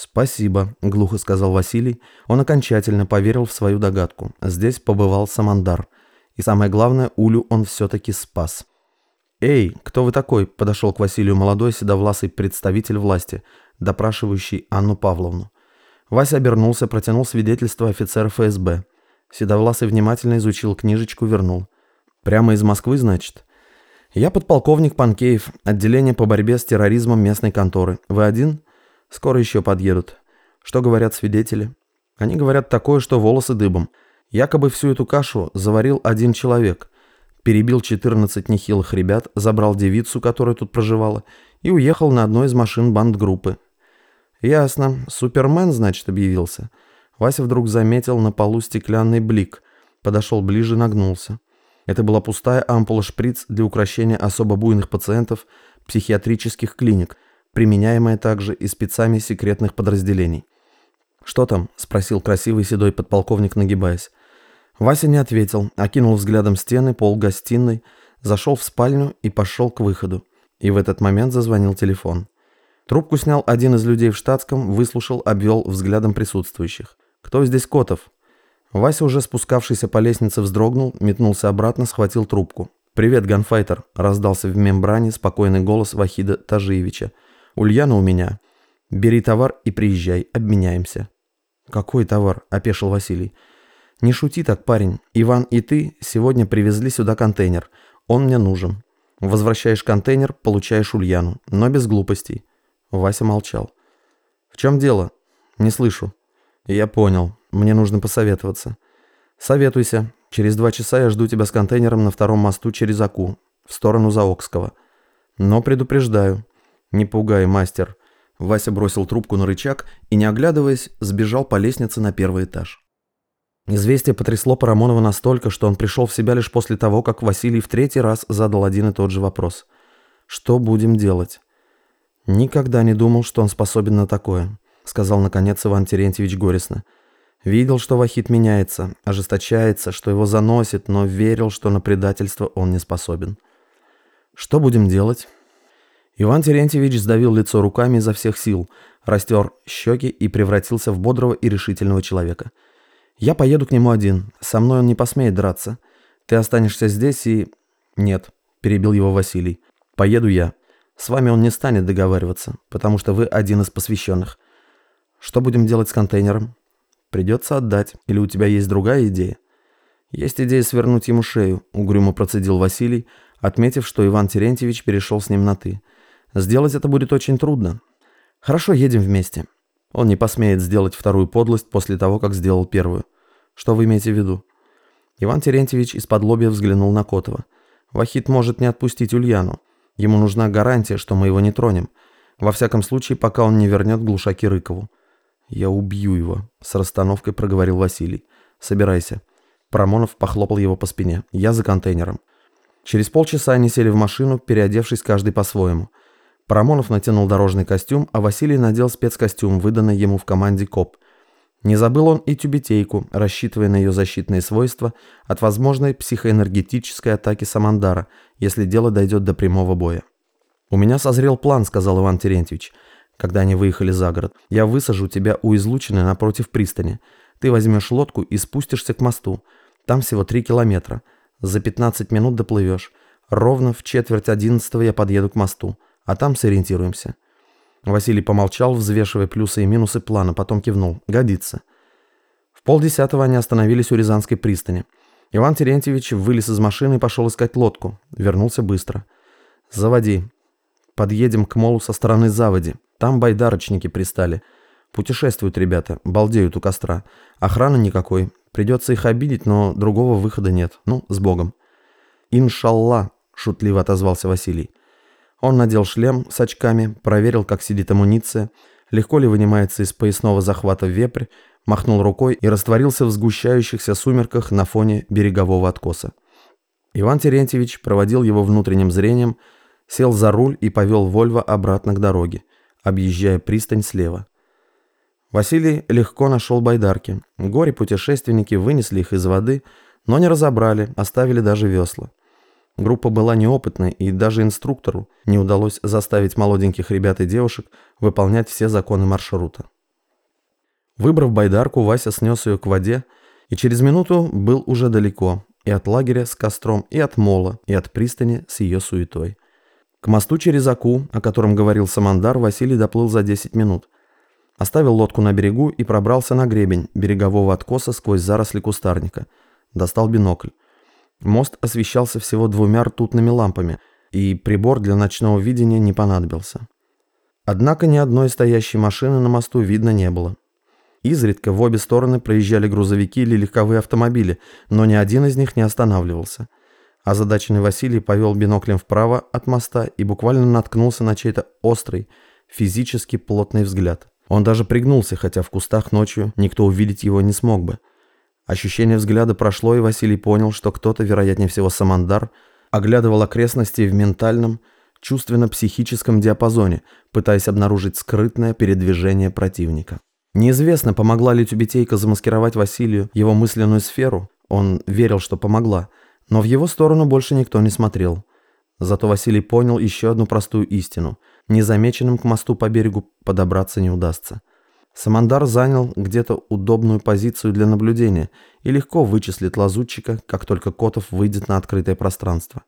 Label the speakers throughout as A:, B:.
A: «Спасибо», — глухо сказал Василий. Он окончательно поверил в свою догадку. Здесь побывал Самандар. И самое главное, Улю он все-таки спас. «Эй, кто вы такой?» – подошел к Василию молодой седовласый представитель власти, допрашивающий Анну Павловну. Вася обернулся, протянул свидетельство офицера ФСБ. Седовласый внимательно изучил книжечку, вернул. «Прямо из Москвы, значит?» «Я подполковник Панкеев, отделение по борьбе с терроризмом местной конторы. Вы один?» «Скоро еще подъедут». «Что говорят свидетели?» «Они говорят такое, что волосы дыбом. Якобы всю эту кашу заварил один человек. Перебил 14 нехилых ребят, забрал девицу, которая тут проживала, и уехал на одной из машин бандгруппы. Ясно. Супермен, значит, объявился. Вася вдруг заметил на полу стеклянный блик. Подошел ближе, нагнулся. Это была пустая ампула-шприц для укрощения особо буйных пациентов психиатрических клиник, применяемая также и спецами секретных подразделений. «Что там?» – спросил красивый седой подполковник, нагибаясь. Вася не ответил, окинул взглядом стены, пол гостиной, зашел в спальню и пошел к выходу. И в этот момент зазвонил телефон. Трубку снял один из людей в штатском, выслушал, обвел взглядом присутствующих. «Кто здесь Котов?» Вася, уже спускавшийся по лестнице, вздрогнул, метнулся обратно, схватил трубку. «Привет, ганфайтер!» – раздался в мембране спокойный голос Вахида Тажиевича. «Ульяна у меня. Бери товар и приезжай, обменяемся». «Какой товар?» – опешил Василий. «Не шути так, парень. Иван и ты сегодня привезли сюда контейнер. Он мне нужен. Возвращаешь контейнер, получаешь Ульяну. Но без глупостей». Вася молчал. «В чем дело?» «Не слышу». «Я понял. Мне нужно посоветоваться». «Советуйся. Через два часа я жду тебя с контейнером на втором мосту через Аку, в сторону Заокского. Но предупреждаю. Не пугай, мастер». Вася бросил трубку на рычаг и, не оглядываясь, сбежал по лестнице на первый этаж. Известие потрясло Парамонова настолько, что он пришел в себя лишь после того, как Василий в третий раз задал один и тот же вопрос. «Что будем делать?» «Никогда не думал, что он способен на такое», — сказал наконец Иван Терентьевич горестно. Видел, что Вахит меняется, ожесточается, что его заносит, но верил, что на предательство он не способен. «Что будем делать?» Иван Терентьевич сдавил лицо руками изо всех сил, растер щеки и превратился в бодрого и решительного человека — «Я поеду к нему один. Со мной он не посмеет драться. Ты останешься здесь и...» «Нет», — перебил его Василий. «Поеду я. С вами он не станет договариваться, потому что вы один из посвященных. Что будем делать с контейнером? Придется отдать, или у тебя есть другая идея?» «Есть идея свернуть ему шею», — угрюмо процедил Василий, отметив, что Иван Терентьевич перешел с ним на «ты». «Сделать это будет очень трудно. Хорошо, едем вместе. Он не посмеет сделать вторую подлость после того, как сделал первую. Что вы имеете в виду? Иван Терентьевич из-под лобья взглянул на Котова. Вахит может не отпустить Ульяну. Ему нужна гарантия, что мы его не тронем. Во всяком случае, пока он не вернет глушаки Рыкову. «Я убью его», — с расстановкой проговорил Василий. «Собирайся». Парамонов похлопал его по спине. «Я за контейнером». Через полчаса они сели в машину, переодевшись каждый по-своему. Парамонов натянул дорожный костюм, а Василий надел спецкостюм, выданный ему в команде КОП. Не забыл он и тюбетейку, рассчитывая на ее защитные свойства от возможной психоэнергетической атаки Самандара, если дело дойдет до прямого боя. «У меня созрел план», — сказал Иван Терентьевич, когда они выехали за город. «Я высажу тебя у излучины напротив пристани. Ты возьмешь лодку и спустишься к мосту. Там всего три километра. За 15 минут доплывешь. Ровно в четверть одиннадцатого я подъеду к мосту а там сориентируемся». Василий помолчал, взвешивая плюсы и минусы плана, потом кивнул. «Годится». В полдесятого они остановились у Рязанской пристани. Иван Терентьевич вылез из машины и пошел искать лодку. Вернулся быстро. «Заводи. Подъедем к молу со стороны заводи. Там байдарочники пристали. Путешествуют ребята, балдеют у костра. Охраны никакой. Придется их обидеть, но другого выхода нет. Ну, с Богом». «Иншалла», — шутливо отозвался Василий. Он надел шлем с очками, проверил, как сидит амуниция, легко ли вынимается из поясного захвата вепрь, махнул рукой и растворился в сгущающихся сумерках на фоне берегового откоса. Иван Терентьевич проводил его внутренним зрением, сел за руль и повел Вольво обратно к дороге, объезжая пристань слева. Василий легко нашел байдарки. Горе-путешественники вынесли их из воды, но не разобрали, оставили даже весла. Группа была неопытной, и даже инструктору не удалось заставить молоденьких ребят и девушек выполнять все законы маршрута. Выбрав байдарку, Вася снес ее к воде и через минуту был уже далеко, и от лагеря с костром, и от мола, и от пристани с ее суетой. К мосту через Аку, о котором говорил Самандар, Василий доплыл за 10 минут. Оставил лодку на берегу и пробрался на гребень берегового откоса сквозь заросли кустарника. Достал бинокль. Мост освещался всего двумя ртутными лампами, и прибор для ночного видения не понадобился. Однако ни одной стоящей машины на мосту видно не было. Изредка в обе стороны проезжали грузовики или легковые автомобили, но ни один из них не останавливался. Озадаченный Василий повел биноклем вправо от моста и буквально наткнулся на чей-то острый, физически плотный взгляд. Он даже пригнулся, хотя в кустах ночью никто увидеть его не смог бы. Ощущение взгляда прошло, и Василий понял, что кто-то, вероятнее всего Самандар, оглядывал окрестности в ментальном, чувственно-психическом диапазоне, пытаясь обнаружить скрытное передвижение противника. Неизвестно, помогла ли тюбетейка замаскировать Василию его мысленную сферу. Он верил, что помогла, но в его сторону больше никто не смотрел. Зато Василий понял еще одну простую истину. Незамеченным к мосту по берегу подобраться не удастся. Самандар занял где-то удобную позицию для наблюдения и легко вычислит лазутчика, как только Котов выйдет на открытое пространство.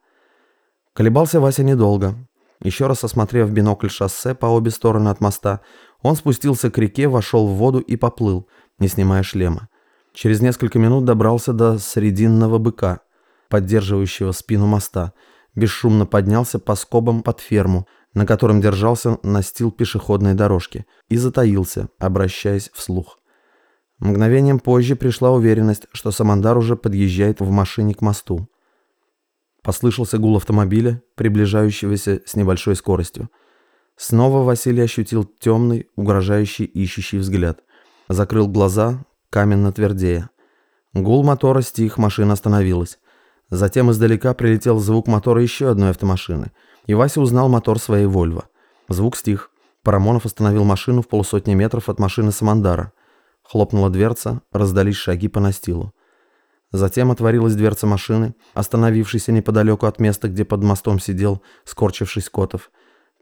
A: Колебался Вася недолго. Еще раз осмотрев бинокль шоссе по обе стороны от моста, он спустился к реке, вошел в воду и поплыл, не снимая шлема. Через несколько минут добрался до срединного быка, поддерживающего спину моста, бесшумно поднялся по скобам под ферму, на котором держался настил пешеходной дорожки, и затаился, обращаясь вслух. Мгновением позже пришла уверенность, что Самандар уже подъезжает в машине к мосту. Послышался гул автомобиля, приближающегося с небольшой скоростью. Снова Василий ощутил темный, угрожающий, ищущий взгляд. Закрыл глаза, каменно твердея. Гул мотора стих, машина остановилась. Затем издалека прилетел звук мотора еще одной автомашины, и Вася узнал мотор своей «Вольво». Звук стих. Парамонов остановил машину в полусотни метров от машины Самандара. Хлопнула дверца, раздались шаги по настилу. Затем отворилась дверца машины, остановившейся неподалеку от места, где под мостом сидел, скорчившись Котов.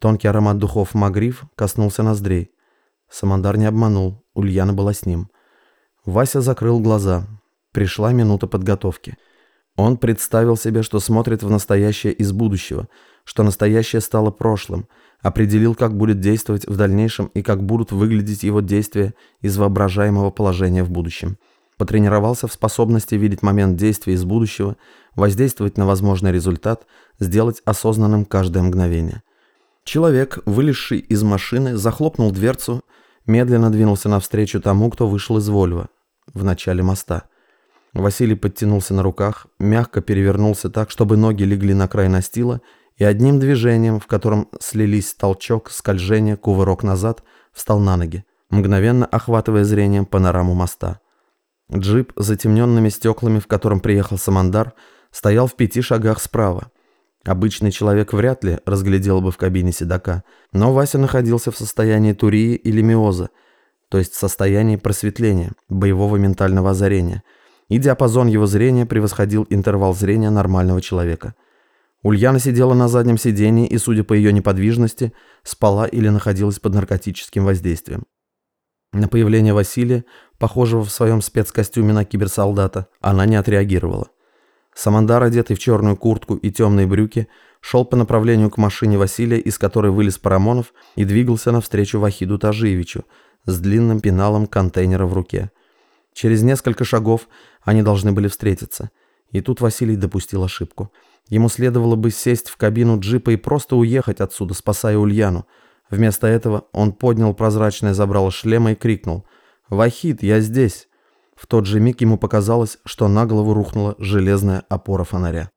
A: Тонкий аромат духов Магриф коснулся ноздрей. Самандар не обманул, Ульяна была с ним. Вася закрыл глаза. Пришла минута подготовки. Он представил себе, что смотрит в настоящее из будущего, что настоящее стало прошлым, определил, как будет действовать в дальнейшем и как будут выглядеть его действия из воображаемого положения в будущем. Потренировался в способности видеть момент действия из будущего, воздействовать на возможный результат, сделать осознанным каждое мгновение. Человек, вылезший из машины, захлопнул дверцу, медленно двинулся навстречу тому, кто вышел из Вольва, в начале моста. Василий подтянулся на руках, мягко перевернулся так, чтобы ноги легли на край настила, и одним движением, в котором слились толчок, скольжение, кувырок назад, встал на ноги, мгновенно охватывая зрением панораму моста. Джип затемненными стеклами, в котором приехал Самандар, стоял в пяти шагах справа. Обычный человек вряд ли разглядел бы в кабине седока, но Вася находился в состоянии турии или миоза, то есть в состоянии просветления, боевого ментального озарения, и диапазон его зрения превосходил интервал зрения нормального человека. Ульяна сидела на заднем сидении и, судя по ее неподвижности, спала или находилась под наркотическим воздействием. На появление Василия, похожего в своем спецкостюме на киберсолдата, она не отреагировала. Самандар, одетый в черную куртку и темные брюки, шел по направлению к машине Василия, из которой вылез Парамонов и двигался навстречу Вахиду Тажиевичу с длинным пеналом контейнера в руке. Через несколько шагов они должны были встретиться. И тут Василий допустил ошибку. Ему следовало бы сесть в кабину джипа и просто уехать отсюда, спасая Ульяну. Вместо этого он поднял прозрачное забрало шлема и крикнул «Вахид, я здесь!». В тот же миг ему показалось, что на голову рухнула железная опора фонаря.